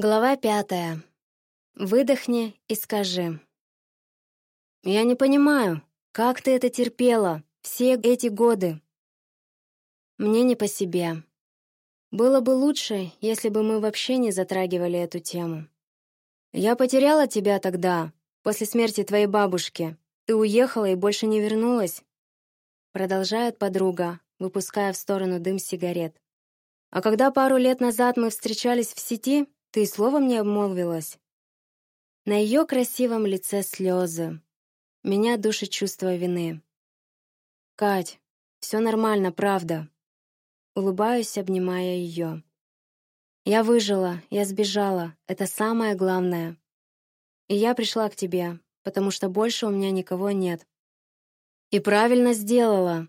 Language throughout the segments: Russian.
Глава пятая. Выдохни и скажи. «Я не понимаю, как ты это терпела все эти годы?» Мне не по себе. Было бы лучше, если бы мы вообще не затрагивали эту тему. Я потеряла тебя тогда, после смерти твоей бабушки. Ты уехала и больше не вернулась. Продолжает подруга, выпуская в сторону дым сигарет. А когда пару лет назад мы встречались в сети, ты словом не обмолвилась. На ее красивом лице слезы. Меня душит чувство вины. Кать, все нормально, правда. Улыбаюсь, обнимая ее. Я выжила, я сбежала. Это самое главное. И я пришла к тебе, потому что больше у меня никого нет. И правильно сделала.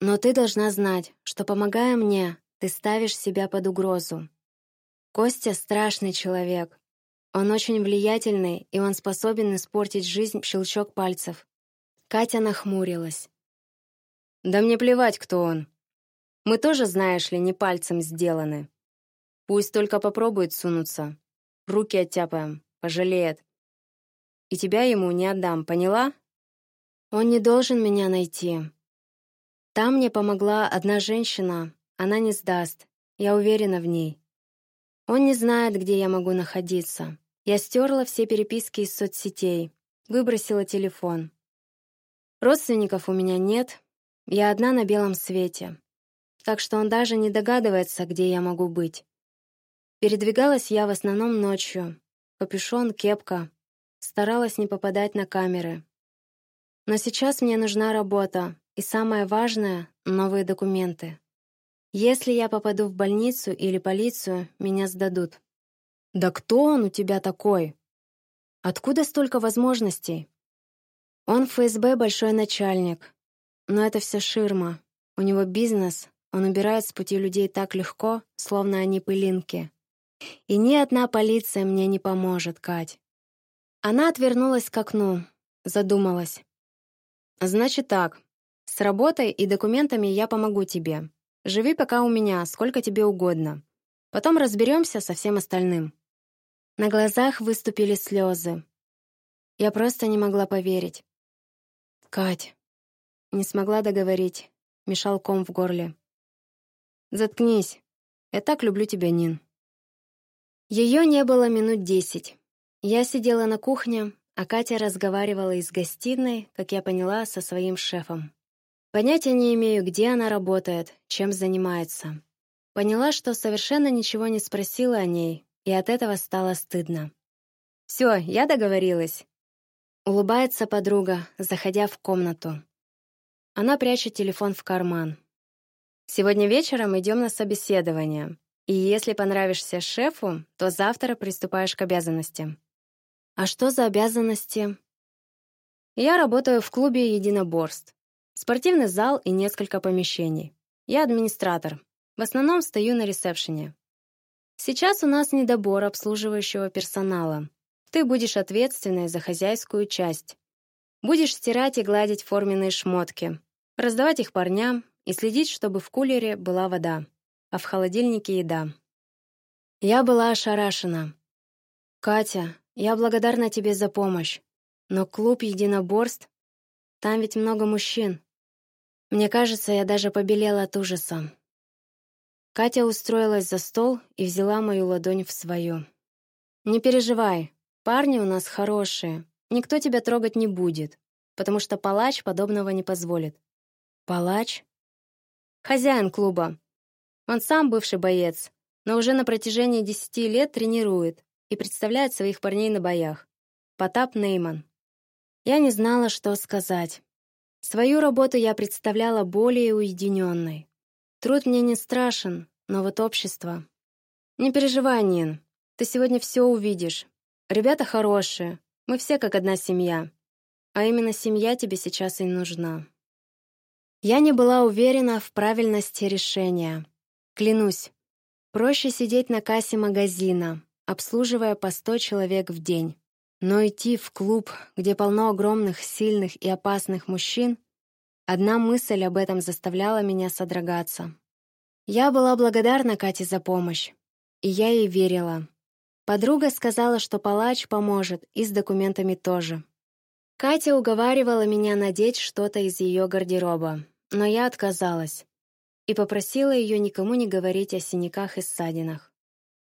Но ты должна знать, что помогая мне, ты ставишь себя под угрозу. Костя страшный человек. Он очень влиятельный, и он способен испортить жизнь щелчок пальцев. Катя нахмурилась. Да мне плевать, кто он. Мы тоже, знаешь ли, не пальцем сделаны. Пусть только попробует сунуться. Руки оттяпаем, пожалеет. И тебя ему не отдам, поняла? Он не должен меня найти. Там мне помогла одна женщина, она не сдаст. Я уверена в ней. Он не знает, где я могу находиться. Я стерла все переписки из соцсетей, выбросила телефон. Родственников у меня нет, я одна на белом свете. Так что он даже не догадывается, где я могу быть. Передвигалась я в основном ночью. Капюшон, кепка. Старалась не попадать на камеры. Но сейчас мне нужна работа, и самое важное — новые документы. Если я попаду в больницу или полицию, меня сдадут. Да кто он у тебя такой? Откуда столько возможностей? Он ФСБ большой начальник. Но это все ширма. У него бизнес, он убирает с пути людей так легко, словно они пылинки. И ни одна полиция мне не поможет, Кать. Она отвернулась к окну, задумалась. Значит так, с работой и документами я помогу тебе. Живи пока у меня, сколько тебе угодно. Потом разберемся со всем остальным». На глазах выступили слезы. Я просто не могла поверить. «Кать...» Не смогла договорить. Мешал ком в горле. «Заткнись. Я так люблю тебя, Нин». Ее не было минут десять. Я сидела на кухне, а Катя разговаривала из гостиной, как я поняла, со своим шефом. Понятия не имею, где она работает, чем занимается. Поняла, что совершенно ничего не спросила о ней, и от этого стало стыдно. «Все, я договорилась». Улыбается подруга, заходя в комнату. Она прячет телефон в карман. «Сегодня вечером идем на собеседование, и если понравишься шефу, то завтра приступаешь к обязанностям». «А что за обязанности?» «Я работаю в клубе единоборств. Спортивный зал и несколько помещений. Я администратор. В основном стою на ресепшене. Сейчас у нас недобор обслуживающего персонала. Ты будешь ответственной за хозяйскую часть. Будешь стирать и гладить форменные шмотки, раздавать их парням и следить, чтобы в кулере была вода, а в холодильнике еда. Я была ошарашена. «Катя, я благодарна тебе за помощь, но клуб единоборств, там ведь много мужчин. Мне кажется, я даже побелела от ужаса. Катя устроилась за стол и взяла мою ладонь в свою. «Не переживай, парни у нас хорошие. Никто тебя трогать не будет, потому что палач подобного не позволит». «Палач?» «Хозяин клуба. Он сам бывший боец, но уже на протяжении десяти лет тренирует и представляет своих парней на боях. Потап Нейман». Я не знала, что сказать. Свою работу я представляла более уединенной. Труд мне не страшен, но вот общество... Не переживай, Нин, ты сегодня все увидишь. Ребята хорошие, мы все как одна семья. А именно семья тебе сейчас и нужна. Я не была уверена в правильности решения. Клянусь, проще сидеть на кассе магазина, обслуживая по сто человек в день. Но идти в клуб, где полно огромных, сильных и опасных мужчин, одна мысль об этом заставляла меня содрогаться. Я была благодарна Кате за помощь, и я ей верила. Подруга сказала, что палач поможет, и с документами тоже. Катя уговаривала меня надеть что-то из ее гардероба, но я отказалась и попросила ее никому не говорить о синяках и ссадинах.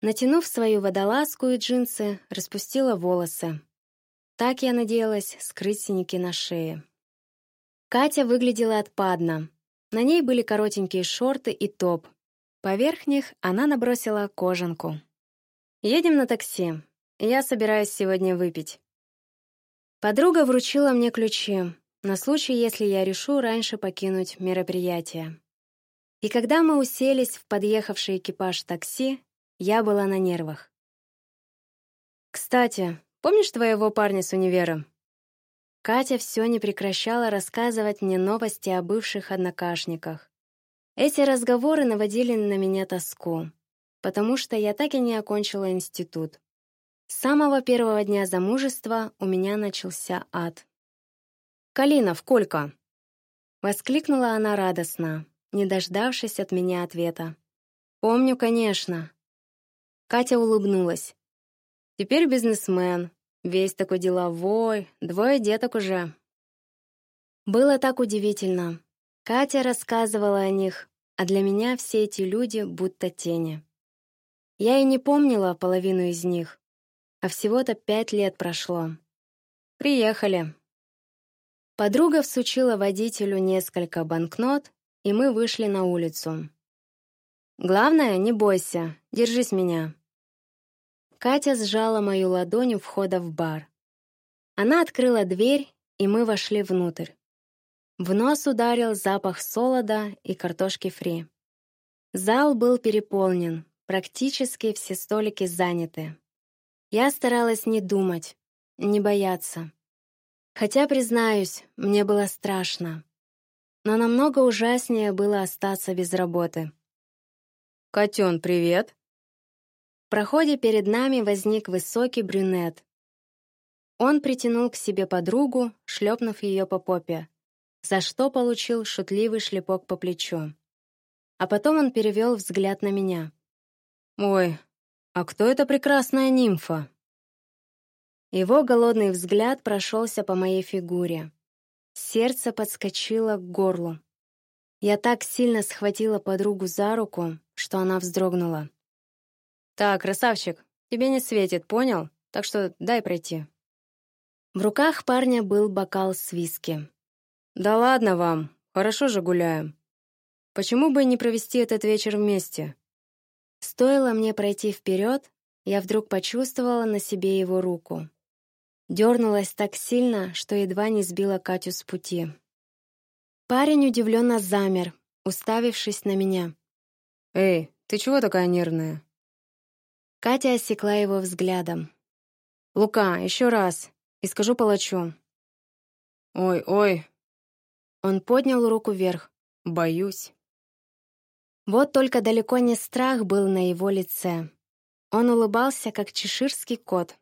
Натянув свою водолазку и джинсы, распустила волосы. Так я надеялась скрыть синяки на шее. Катя выглядела отпадно. На ней были коротенькие шорты и топ. Поверх них она набросила кожанку. «Едем на такси. Я собираюсь сегодня выпить». Подруга вручила мне ключи на случай, если я решу раньше покинуть мероприятие. И когда мы уселись в подъехавший экипаж такси, я была на нервах. «Кстати, помнишь твоего парня с универа?» Катя все не прекращала рассказывать мне новости о бывших однокашниках. Эти разговоры наводили на меня тоску, потому что я так и не окончила институт. С самого первого дня замужества у меня начался ад. «Калинов, Колька!» Воскликнула она радостно, не дождавшись от меня ответа. «Помню, конечно». Катя улыбнулась. «Теперь бизнесмен, Весь такой деловой, двое деток уже. Было так удивительно. Катя рассказывала о них, а для меня все эти люди будто тени. Я и не помнила половину из них, а всего-то пять лет прошло. Приехали. Подруга всучила водителю несколько банкнот, и мы вышли на улицу. «Главное, не бойся, держись меня», Катя сжала мою ладонь у входа в бар. Она открыла дверь, и мы вошли внутрь. В нос ударил запах солода и картошки фри. Зал был переполнен, практически все столики заняты. Я старалась не думать, не бояться. Хотя, признаюсь, мне было страшно. Но намного ужаснее было остаться без работы. «Котен, привет!» Проходе перед нами возник высокий брюнет. Он притянул к себе подругу, шлепнув ее по попе, за что получил шутливый шлепок по плечу. А потом он перевел взгляд на меня. «Ой, а кто эта прекрасная нимфа?» Его голодный взгляд прошелся по моей фигуре. Сердце подскочило к горлу. Я так сильно схватила подругу за руку, что она вздрогнула. «Так, красавчик, тебе не светит, понял? Так что дай пройти». В руках парня был бокал с виски. «Да ладно вам, хорошо же гуляем. Почему бы не провести этот вечер вместе?» Стоило мне пройти вперед, я вдруг почувствовала на себе его руку. Дернулась так сильно, что едва не сбила Катю с пути. Парень удивленно замер, уставившись на меня. «Эй, ты чего такая нервная?» Катя осекла его взглядом. «Лука, еще раз, и скажу палачу». «Ой, ой». Он поднял руку вверх. «Боюсь». Вот только далеко не страх был на его лице. Он улыбался, как чеширский кот.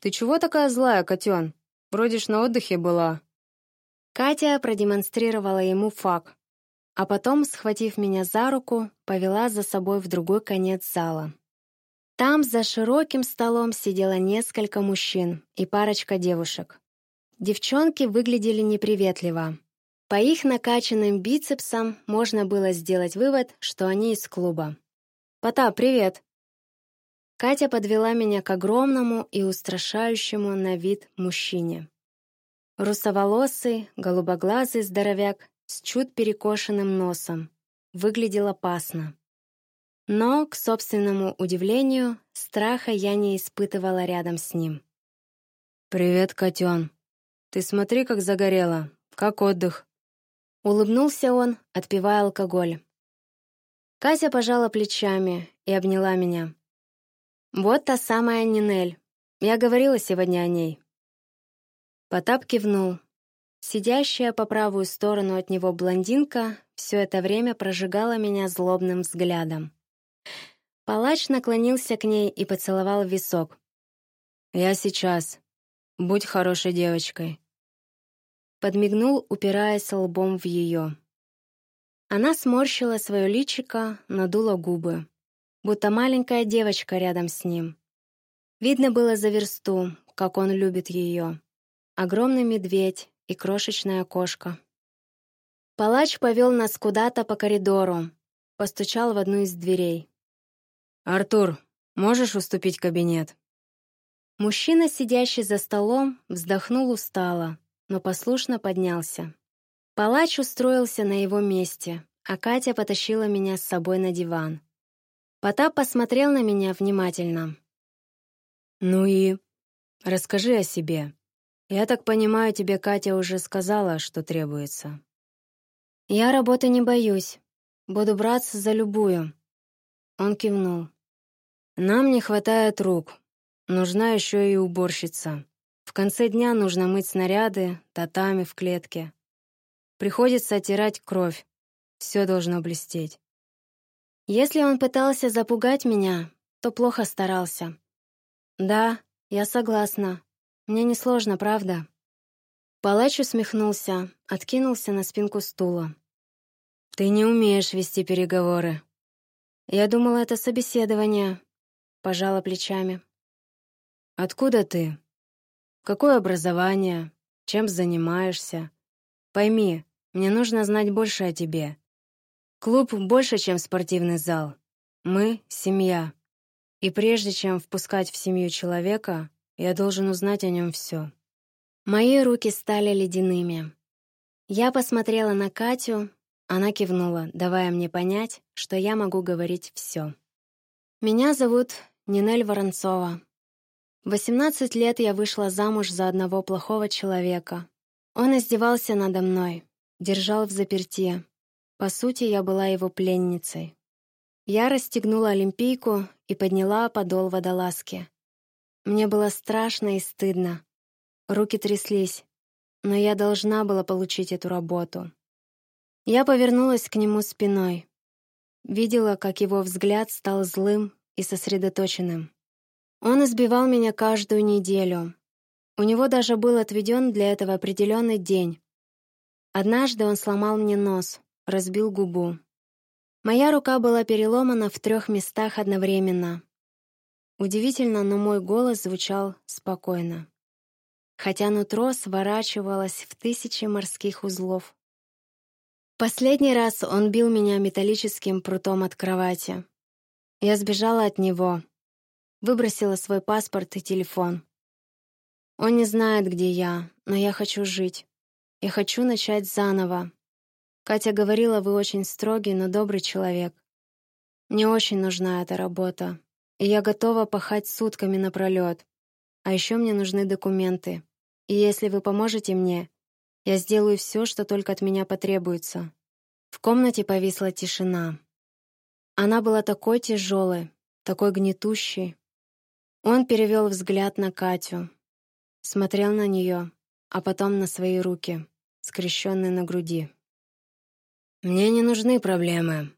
«Ты чего такая злая, котен? Вроде ж на отдыхе была». Катя продемонстрировала ему фак, а потом, схватив меня за руку, повела за собой в другой конец зала. Там за широким столом сидело несколько мужчин и парочка девушек. Девчонки выглядели неприветливо. По их накачанным бицепсам можно было сделать вывод, что они из клуба. «Потап, привет!» Катя подвела меня к огромному и устрашающему на вид мужчине. Русоволосый, голубоглазый здоровяк с чуть перекошенным носом. Выглядел опасно. Но, к собственному удивлению, страха я не испытывала рядом с ним. «Привет, котен. Ты смотри, как загорела. Как отдых?» Улыбнулся он, отпивая алкоголь. Катя пожала плечами и обняла меня. «Вот та самая Нинель. Я говорила сегодня о ней». Потап кивнул. Сидящая по правую сторону от него блондинка все это время прожигала меня злобным взглядом. Палач наклонился к ней и поцеловал в висок. «Я сейчас. Будь хорошей девочкой». Подмигнул, упираясь лбом в ее. Она сморщила свое личико, надула губы, будто маленькая девочка рядом с ним, Видно было за версту, как он любит ее. Огромный медведь и крошечная кошка. Палач повел нас куда-то по коридору, постучал в одну из дверей. «Артур, можешь уступить кабинет?» Мужчина, сидящий за столом, вздохнул устало, но послушно поднялся. Палач устроился на его месте, а Катя потащила меня с собой на диван. Потап посмотрел на меня внимательно. «Ну и? Расскажи о себе. Я так понимаю, тебе Катя уже сказала, что требуется». «Я работы не боюсь. Буду браться за любую». Он кивнул. «Нам не хватает рук. Нужна еще и уборщица. В конце дня нужно мыть снаряды, татами в клетке. Приходится оттирать кровь. Все должно блестеть. Если он пытался запугать меня, то плохо старался. Да, я согласна. Мне несложно, правда? Палач усмехнулся, откинулся на спинку стула. Ты не умеешь вести переговоры. Я думала, это собеседование. Пожала плечами. Откуда ты? Какое образование? Чем занимаешься? Пойми, мне нужно знать больше о тебе. Клуб больше, чем спортивный зал. Мы — семья. И прежде чем впускать в семью человека, я должен узнать о нем все. Мои руки стали ледяными. Я посмотрела на Катю, она кивнула, давая мне понять, что я могу говорить все. Меня зовут Нинель Воронцова. В 18 лет я вышла замуж за одного плохого человека. Он издевался надо мной, держал в заперти. По сути, я была его пленницей. Я расстегнула олимпийку и подняла подол водолазки. Мне было страшно и стыдно. Руки тряслись, но я должна была получить эту работу. Я повернулась к нему спиной. Видела, как его взгляд стал злым и сосредоточенным. Он избивал меня каждую неделю. У него даже был отведен для этого определенный день. Однажды он сломал мне нос, разбил губу. Моя рука была переломана в трех местах одновременно. Удивительно, но мой голос звучал спокойно. Хотя нутро сворачивалось в тысячи морских узлов. Последний раз он бил меня металлическим прутом от кровати. Я сбежала от него, выбросила свой паспорт и телефон. Он не знает, где я, но я хочу жить. Я хочу начать заново. Катя говорила, вы очень строгий, но добрый человек. Мне очень нужна эта работа, и я готова пахать сутками напролет. А еще мне нужны документы. И если вы поможете мне, я сделаю все, что только от меня потребуется. В комнате повисла тишина. Она была такой тяжелой, такой гнетущей. Он перевел взгляд на Катю, смотрел на нее, а потом на свои руки, скрещенные на груди. «Мне не нужны проблемы.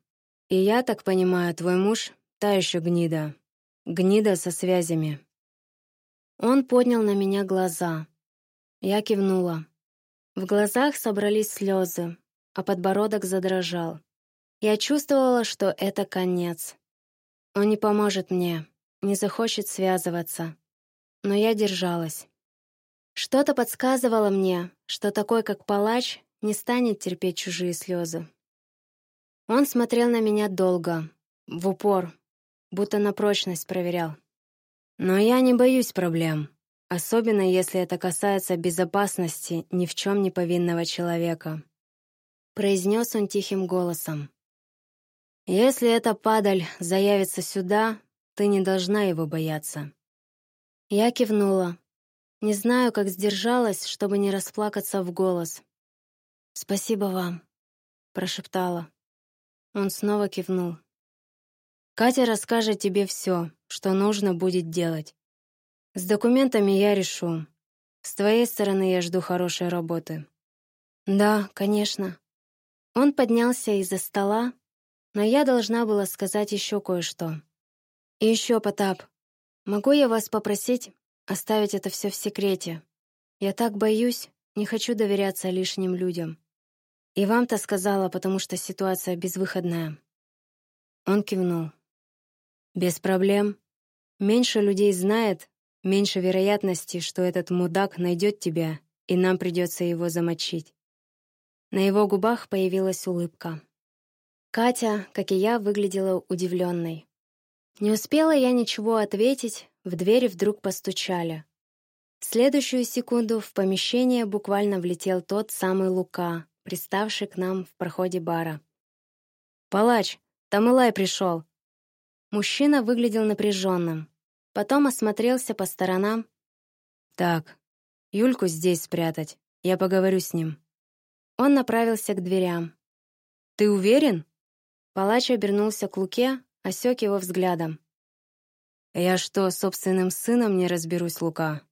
И я так понимаю, твой муж — та еще гнида. Гнида со связями». Он поднял на меня глаза. Я кивнула. В глазах собрались слезы, а подбородок задрожал. Я чувствовала, что это конец. Он не поможет мне, не захочет связываться. Но я держалась. Что-то подсказывало мне, что такой, как палач, не станет терпеть чужие слезы. Он смотрел на меня долго, в упор, будто на прочность проверял. Но я не боюсь проблем. Особенно, если это касается безопасности ни в чем не повинного человека. Произнес он тихим голосом. Если эта падаль заявится сюда, ты не должна его бояться. Я кивнула. Не знаю, как сдержалась, чтобы не расплакаться в голос. «Спасибо вам», — прошептала. Он снова кивнул. «Катя расскажет тебе все, что нужно будет делать. С документами я решу. С твоей стороны я жду хорошей работы. Да, конечно. Он поднялся из-за стола, но я должна была сказать еще кое-что. И еще, Потап, могу я вас попросить оставить это все в секрете? Я так боюсь, не хочу доверяться лишним людям. И вам-то сказала, потому что ситуация безвыходная. Он кивнул. Без проблем. Меньше людей знает, меньше вероятности, что этот мудак найдет тебя, и нам придется его замочить. На его губах появилась улыбка. Катя, как и я, выглядела удивленной. Не успела я ничего ответить, в двери вдруг постучали. В следующую секунду в помещение буквально влетел тот самый Лука, приставший к нам в проходе бара. «Палач, там Илай пришел!» Мужчина выглядел напряженным. Потом осмотрелся по сторонам. «Так, Юльку здесь спрятать. Я поговорю с ним». Он направился к дверям. «Ты уверен?» Палач обернулся к Луке, осек его взглядом. «Я что, собственным сыном не разберусь, Лука?»